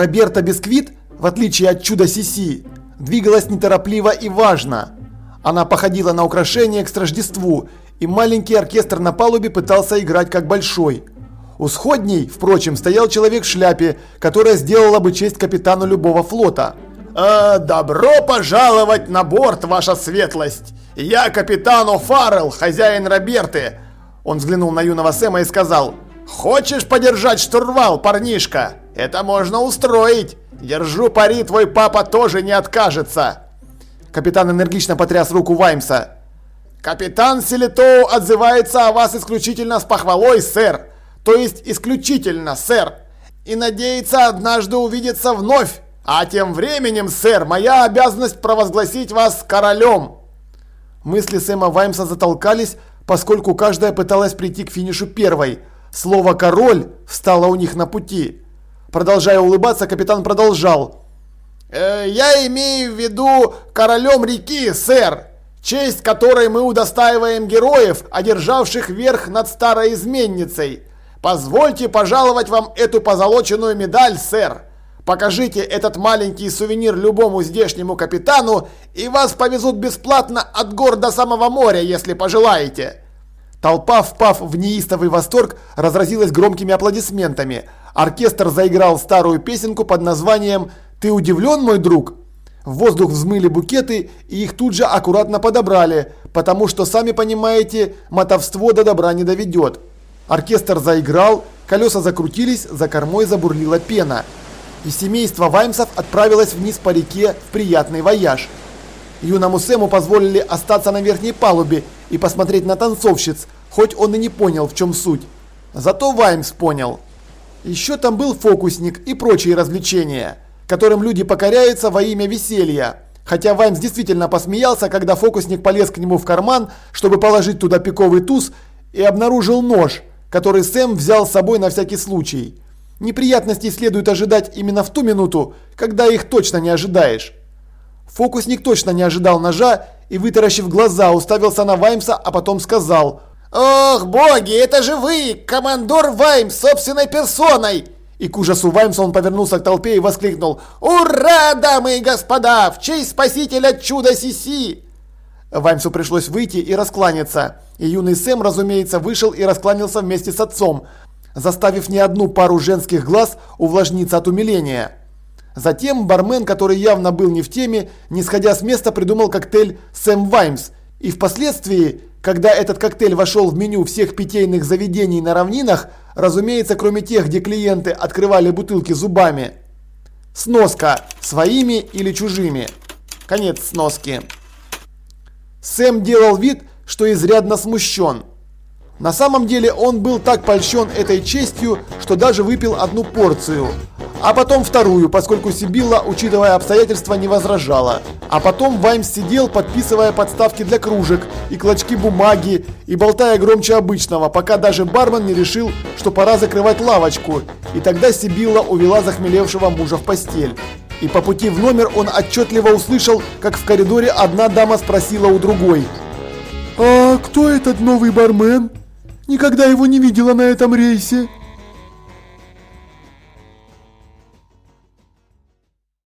Роберта Бисквит, в отличие от чуда Сиси, двигалась неторопливо и важно. Она походила на украшение к Рождеству, и маленький оркестр на палубе пытался играть как большой. У сходней, впрочем, стоял человек в шляпе, которая сделала бы честь капитану любого флота. «Э, «Добро пожаловать на борт, ваша светлость! Я капитан О'Фаррелл, хозяин Роберты!» Он взглянул на юного Сэма и сказал «Хочешь подержать штурвал, парнишка? Это можно устроить! Держу пари, твой папа тоже не откажется!» Капитан энергично потряс руку Ваймса. «Капитан Селитоу отзывается о вас исключительно с похвалой, сэр. То есть исключительно, сэр. И надеется однажды увидеться вновь. А тем временем, сэр, моя обязанность провозгласить вас королем». Мысли Сэма Ваймса затолкались, поскольку каждая пыталась прийти к финишу первой. Слово «король» встало у них на пути. Продолжая улыбаться, капитан продолжал. Э, я имею в виду королем реки, сэр, честь которой мы удостаиваем героев, одержавших верх над старой изменницей. Позвольте пожаловать вам эту позолоченную медаль, сэр. Покажите этот маленький сувенир любому здешнему капитану, и вас повезут бесплатно от гор до самого моря, если пожелаете. Толпа, впав в неистовый восторг, разразилась громкими аплодисментами. Оркестр заиграл старую песенку под названием «Ты удивлен, мой друг?» В воздух взмыли букеты и их тут же аккуратно подобрали, потому что, сами понимаете, мотовство до добра не доведет. Оркестр заиграл, колеса закрутились, за кормой забурлила пена. И семейство Ваймсов отправилось вниз по реке в приятный вояж. Юному Сэму позволили остаться на верхней палубе и посмотреть на танцовщиц, хоть он и не понял, в чем суть. Зато Ваймс понял. Еще там был фокусник и прочие развлечения – которым люди покоряются во имя веселья. Хотя Ваймс действительно посмеялся, когда фокусник полез к нему в карман, чтобы положить туда пиковый туз, и обнаружил нож, который Сэм взял с собой на всякий случай. Неприятностей следует ожидать именно в ту минуту, когда их точно не ожидаешь. Фокусник точно не ожидал ножа и, вытаращив глаза, уставился на Ваймса, а потом сказал «Ох, боги, это же вы, командор Ваймс собственной персоной!» И к ужасу Ваймса он повернулся к толпе и воскликнул «Ура, дамы и господа! В честь спасителя чуда Сиси!» Ваймсу пришлось выйти и раскланяться. И юный Сэм, разумеется, вышел и раскланялся вместе с отцом, заставив не одну пару женских глаз увлажниться от умиления. Затем бармен, который явно был не в теме, не сходя с места, придумал коктейль «Сэм Ваймс». И впоследствии, когда этот коктейль вошел в меню всех питейных заведений на равнинах, Разумеется, кроме тех, где клиенты открывали бутылки зубами. Сноска. Своими или чужими. Конец сноски. Сэм делал вид, что изрядно смущен. На самом деле он был так польщен этой честью, что даже выпил одну порцию а потом вторую, поскольку Сибилла, учитывая обстоятельства, не возражала. А потом Ваймс сидел, подписывая подставки для кружек и клочки бумаги и болтая громче обычного, пока даже бармен не решил, что пора закрывать лавочку. И тогда Сибилла увела захмелевшего мужа в постель. И по пути в номер он отчетливо услышал, как в коридоре одна дама спросила у другой. «А кто этот новый бармен? Никогда его не видела на этом рейсе».